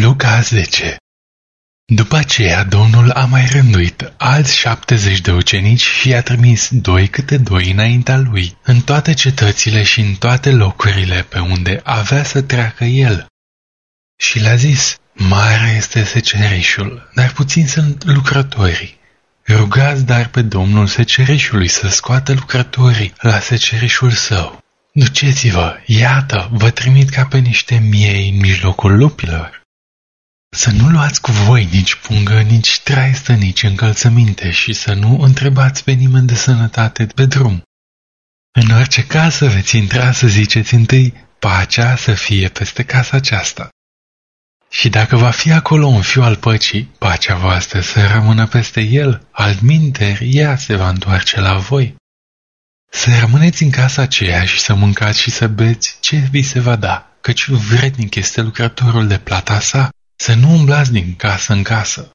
Luca 10 După aceea, Domnul a mai rânduit alți șaptezeci de ucenici și i-a trimis doi câte doi înaintea lui, în toate cetățile și în toate locurile pe unde avea să treacă el. Și le-a zis, mare este secerișul, dar puțin sunt lucrătorii. Rugați dar pe Domnul secerișului să scoată lucrătorii la secerișul său. Duceți-vă, iată, vă trimit ca pe niște miei în mijlocul lupilor. Să nu luați cu voi nici pungă, nici traistă, nici încălțăminte și să nu întrebați pe nimeni de sănătate pe drum. În orice casă veți intra să ziceți întâi, pacea să fie peste casa aceasta. Și dacă va fi acolo un fiu al păcii, pacea voastră să rămână peste el, altminteri ea se va întoarce la voi. Să rămâneți în casa aceea și să mâncați și să beți ce vi se va da, căci vrednic este lucrătorul de plata sa, să nu umblați din casă în casă.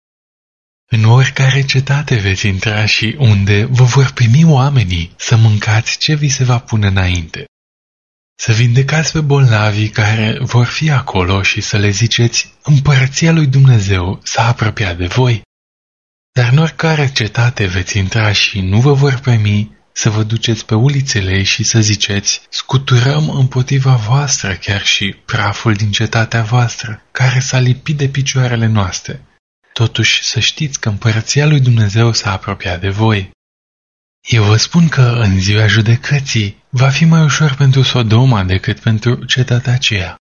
În oricare cetate veți intra și unde vă vor primi oamenii să mâncați ce vi se va pune înainte. Să vindecați pe bolnavii care vor fi acolo și să le ziceți, împărăția lui Dumnezeu s-a apropiat de voi. Dar în oricare cetate veți intra și nu vă vor primi, să vă duceți pe ulițele și să ziceți, scuturăm împotriva voastră chiar și praful din cetatea voastră, care s-a lipit de picioarele noastre. Totuși să știți că împărăția lui Dumnezeu s-a apropiat de voi. Eu vă spun că în ziua judecății va fi mai ușor pentru Sodoma decât pentru cetatea aceea.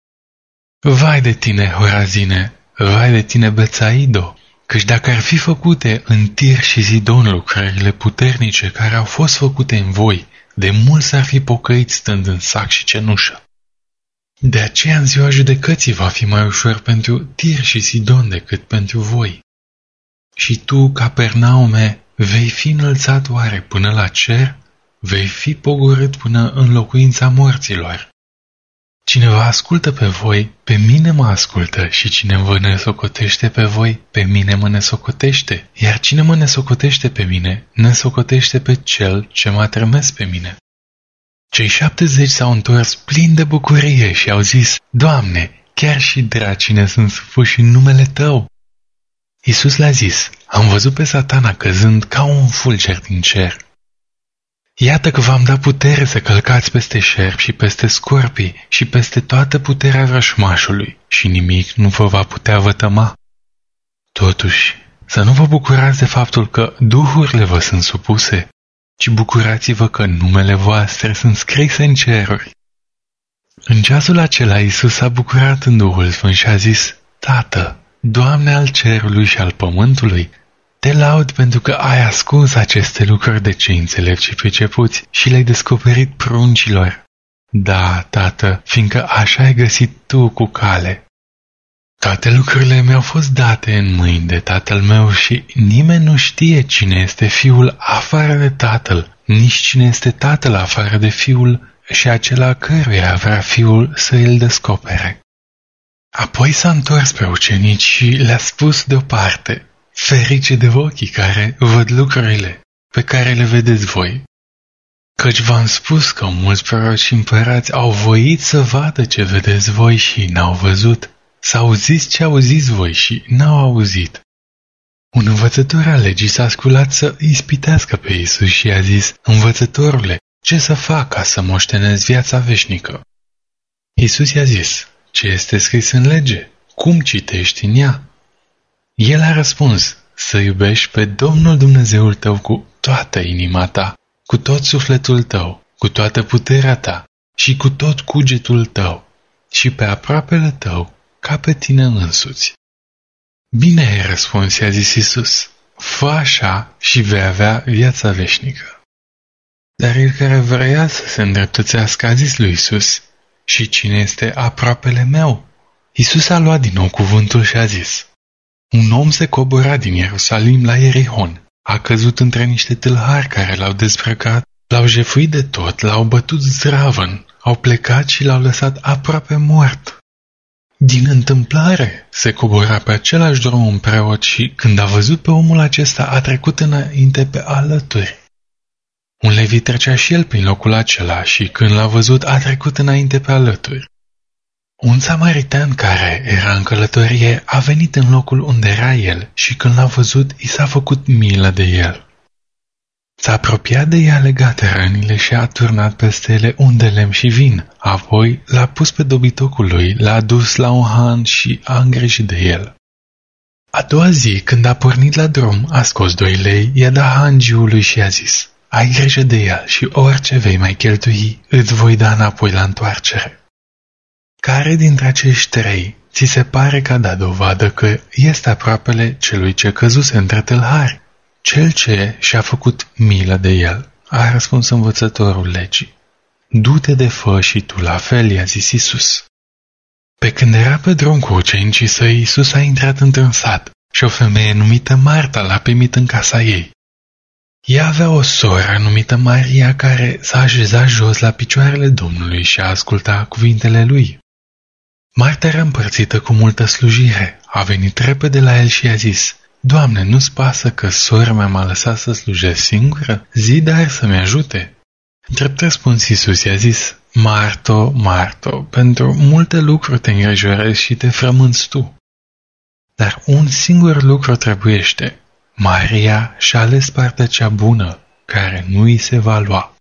Vai de tine, Horazine! Vai de tine, Bețaido! Căci dacă ar fi făcute în tir și zidon lucrările puternice care au fost făcute în voi, de mult s-ar fi pocăit stând în sac și cenușă. De aceea în ziua judecății va fi mai ușor pentru tir și sidon decât pentru voi. Și tu, Capernaume, vei fi înălțat oare până la cer? Vei fi pogorât până în locuința morților. Cine vă ascultă pe voi, pe mine mă ascultă și cine vă nesocotește pe voi, pe mine mă nesocotește, iar cine mă nesocotește pe mine, nesocotește pe cel ce m-a trimis pe mine. Cei șaptezeci s-au întors plini de bucurie și au zis, Doamne, chiar și dracine sunt supuși în numele Tău. Iisus le-a zis, am văzut pe satana căzând ca un fulger din cer. Iată că v-am dat putere să călcați peste șerpi și peste scorpii și peste toată puterea vrășmașului și nimic nu vă va putea vătăma. Totuși, să nu vă bucurați de faptul că duhurile vă sunt supuse, ci bucurați-vă că numele voastre sunt scrise în ceruri. În ceasul acela Iisus a bucurat în Duhul Sfânt și a zis, Tată, Doamne al cerului și al pământului, te laud pentru că ai ascuns aceste lucruri de cei înțelepți și pricepuți și le-ai descoperit pruncilor. Da, tată, fiindcă așa ai găsit tu cu cale. Toate lucrurile mi-au fost date în mâini de tatăl meu și nimeni nu știe cine este fiul afară de tatăl, nici cine este tatăl afară de fiul și acela căruia vrea fiul să îl descopere. Apoi s-a întors pe ucenici și le-a spus deoparte, Ferice de ochii care văd lucrurile pe care le vedeți voi. Căci v-am spus că mulți proroci și împărați au voit să vadă ce vedeți voi și n-au văzut, să auziți ce auziți voi și n-au auzit. Un învățător al legii s-a sculat să ispitească pe Isus și a zis, Învățătorule, ce să fac ca să moștenesc viața veșnică? Isus i-a zis, ce este scris în lege? Cum citești în ea? El a răspuns, să iubești pe Domnul Dumnezeul tău cu toată inima ta, cu tot sufletul tău, cu toată puterea ta și cu tot cugetul tău și pe aproapele tău ca pe tine însuți. Bine ai răspuns, i-a zis Isus, fă așa și vei avea viața veșnică. Dar el care vrea să se îndreptățească a zis lui Isus, și cine este aproapele meu? Isus a luat din nou cuvântul și a zis, un om se cobora din Ierusalim la Erihon. A căzut între niște tâlhari care l-au dezbrăcat, l-au jefuit de tot, l-au bătut zdravăn, au plecat și l-au lăsat aproape mort. Din întâmplare, se cobora pe același drum un preot și, când a văzut pe omul acesta, a trecut înainte pe alături. Un levit trecea și el prin locul acela și, când l-a văzut, a trecut înainte pe alături. Un samaritan care era în călătorie a venit în locul unde era el și când l-a văzut, i s-a făcut milă de el. S-a apropiat de ea legat rănile și a turnat peste ele un de lemn și vin. Apoi l-a pus pe dobitocul lui, l-a dus la un han și a îngrijit de el. A doua zi, când a pornit la drum, a scos doi lei, i-a dat hangiului și a zis, ai grijă de el și orice vei mai cheltui, îți voi da înapoi la întoarcere. Care dintre acești trei ți se pare că a dat dovadă că este aproapele celui ce căzuse între tâlhari? Cel ce și-a făcut milă de el, a răspuns învățătorul legii. Du-te de fă și tu la fel, i-a zis Isus. Pe când era pe drum cu ucenicii săi, Isus a intrat într-un sat și o femeie numită Marta l-a primit în casa ei. Ea avea o soră numită Maria care s-a așezat jos la picioarele Domnului și a ascultat cuvintele lui. Marta era împărțită cu multă slujire. A venit repede la el și i-a zis, Doamne, nu-ți pasă că sora mea m-a lăsat să slujesc singură? Zi dar să-mi ajute. Drept răspuns Iisus i-a zis, Marto, Marto, pentru multe lucruri te îngrijorezi și te frămânți tu. Dar un singur lucru trebuiește. Maria și-a ales partea cea bună, care nu îi se va lua.